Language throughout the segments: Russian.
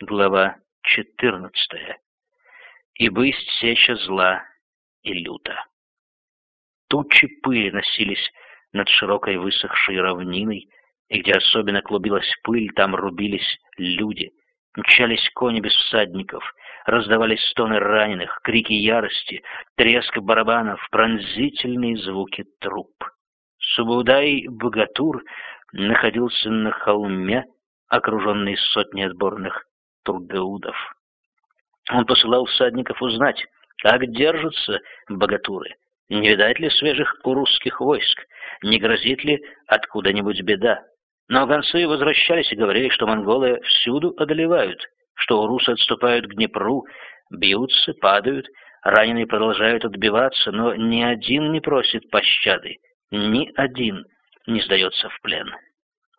Глава 14. И бысть сеча зла и люта. Тучи пыли носились над широкой высохшей равниной, и где особенно клубилась пыль, там рубились люди. Мчались кони без всадников, раздавались стоны раненых, крики ярости, треск барабанов, пронзительные звуки труп. Субудай-богатур находился на холме, окруженный сотней отборных тургаудов. Он посылал всадников узнать, как держатся богатуры, не видать ли свежих русских войск, не грозит ли откуда-нибудь беда. Но гонцы возвращались и говорили, что монголы всюду одолевают, что русы отступают к Днепру, бьются, падают, раненые продолжают отбиваться, но ни один не просит пощады, ни один не сдается в плен.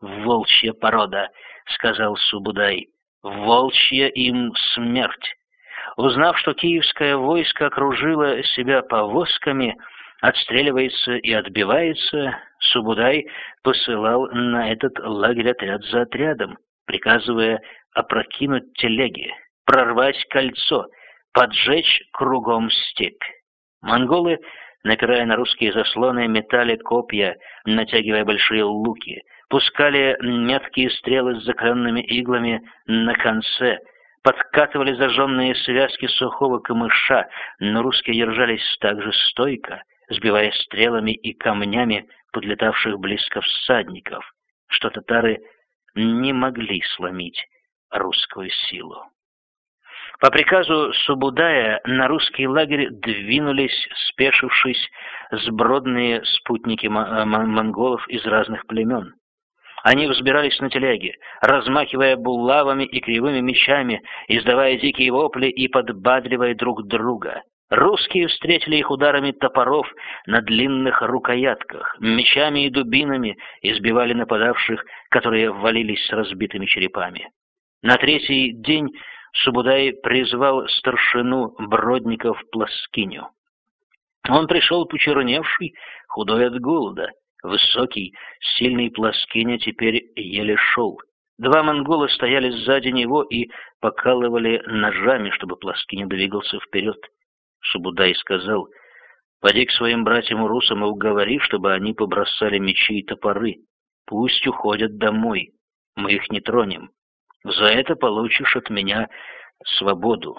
«Волчья порода», — сказал Субудай, — «волчья им смерть». Узнав, что киевское войско окружило себя повозками, отстреливается и отбивается, Субудай посылал на этот лагерь отряд за отрядом, приказывая опрокинуть телеги, прорвать кольцо, поджечь кругом степь. Монголы, напирая на русские заслоны, метали копья, натягивая большие луки, пускали меткие стрелы с закаленными иглами на конце, подкатывали зажженные связки сухого камыша, но русские держались так же стойко, сбивая стрелами и камнями подлетавших близко всадников, что татары не могли сломить русскую силу. По приказу Субудая на русский лагерь двинулись, спешившись, сбродные спутники монголов из разных племен. Они взбирались на телеги, размахивая булавами и кривыми мечами, издавая дикие вопли и подбадривая друг друга. Русские встретили их ударами топоров на длинных рукоятках, мечами и дубинами избивали нападавших, которые ввалились с разбитыми черепами. На третий день Субудай призвал старшину Бродников Пласкиню. Он пришел почерневший, худой от голода. Высокий, сильный Пласкиня теперь еле шел. Два монгола стояли сзади него и покалывали ножами, чтобы Пласкиня двигался вперед. Субудай сказал, «Поди к своим братьям-русам и уговори, чтобы они побросали мечи и топоры. Пусть уходят домой, мы их не тронем. За это получишь от меня свободу».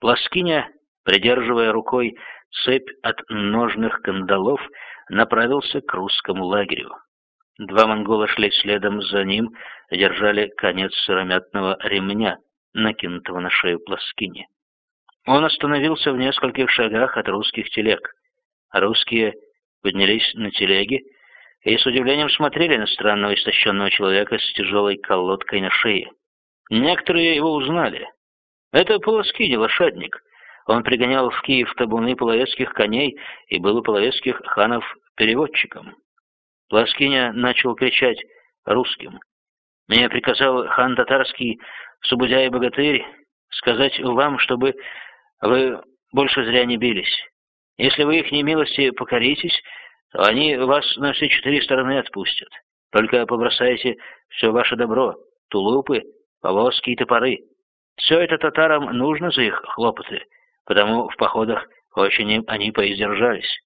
Пласкиня, придерживая рукой цепь от ножных кандалов, направился к русскому лагерю. Два монгола шли следом за ним, держали конец сыромятного ремня, накинутого на шею Пласкини. Он остановился в нескольких шагах от русских телег. Русские поднялись на телеги и с удивлением смотрели на странного истощенного человека с тяжелой колодкой на шее. Некоторые его узнали. Это Полоскини, лошадник. Он пригонял в Киев табуны половецких коней и был у половецких ханов переводчиком. Плоскиня начал кричать русским. «Мне приказал хан татарский, Субудя и богатырь, сказать вам, чтобы вы больше зря не бились. Если вы их немилости покоритесь, то они вас на все четыре стороны отпустят. Только побросайте все ваше добро, тулупы, повозки и топоры. Все это татарам нужно за их хлопоты, потому в походах очень они поиздержались.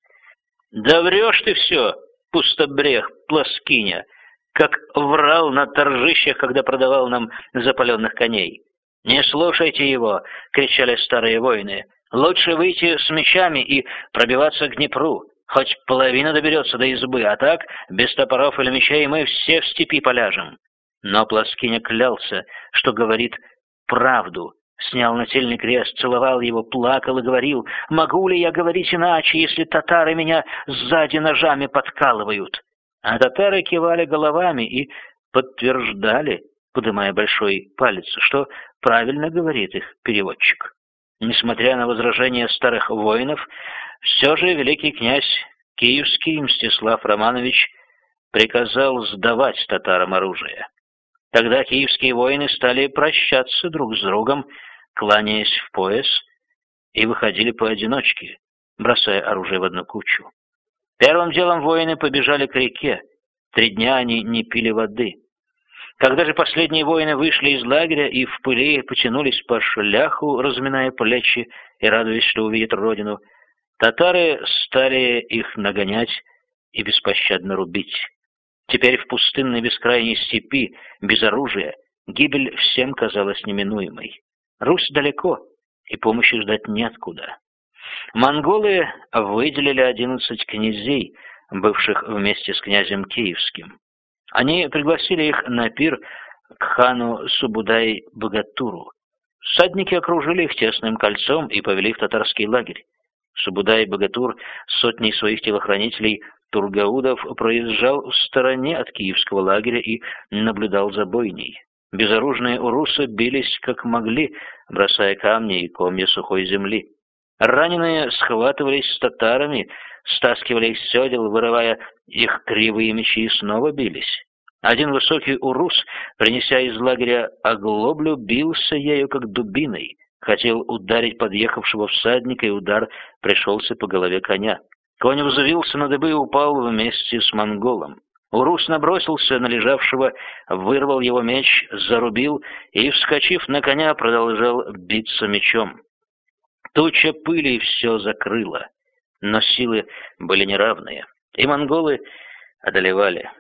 Да врешь ты все, пустобрех, плоскиня, как врал на торжищах, когда продавал нам запаленных коней. «Не слушайте его!» — кричали старые воины. «Лучше выйти с мечами и пробиваться к Днепру. Хоть половина доберется до избы, а так, без топоров или мечей, мы все в степи поляжем». Но Пласкиня клялся, что говорит правду. Снял нательный крест, целовал его, плакал и говорил, «Могу ли я говорить иначе, если татары меня сзади ножами подкалывают?» А татары кивали головами и подтверждали, поднимая большой палец, что правильно говорит их переводчик. Несмотря на возражения старых воинов, все же великий князь Киевский Мстислав Романович приказал сдавать татарам оружие. Тогда киевские воины стали прощаться друг с другом, кланяясь в пояс, и выходили поодиночке, бросая оружие в одну кучу. Первым делом воины побежали к реке. Три дня они не пили воды. Когда же последние воины вышли из лагеря и в пыли потянулись по шляху, разминая плечи и радуясь, что увидят родину, татары стали их нагонять и беспощадно рубить. Теперь в пустынной бескрайней степи, без оружия, гибель всем казалась неминуемой. Русь далеко, и помощи ждать неоткуда. Монголы выделили одиннадцать князей, бывших вместе с князем Киевским. Они пригласили их на пир к хану Субудай-Богатуру. Всадники окружили их тесным кольцом и повели в татарский лагерь. Субудай-Богатур с сотней своих телохранителей Тургаудов проезжал в стороне от киевского лагеря и наблюдал за бойней. Безоружные урусы бились как могли, бросая камни и комья сухой земли. Раненые схватывались с татарами, стаскивали их с седел, вырывая их кривые мечи и снова бились. Один высокий урус, принеся из лагеря оглоблю, бился ею как дубиной, хотел ударить подъехавшего всадника, и удар пришелся по голове коня. Конь взвился на дыбы и упал вместе с монголом. Урус набросился на лежавшего, вырвал его меч, зарубил и, вскочив на коня, продолжал биться мечом. Туча пыли все закрыла, но силы были неравные, и монголы одолевали.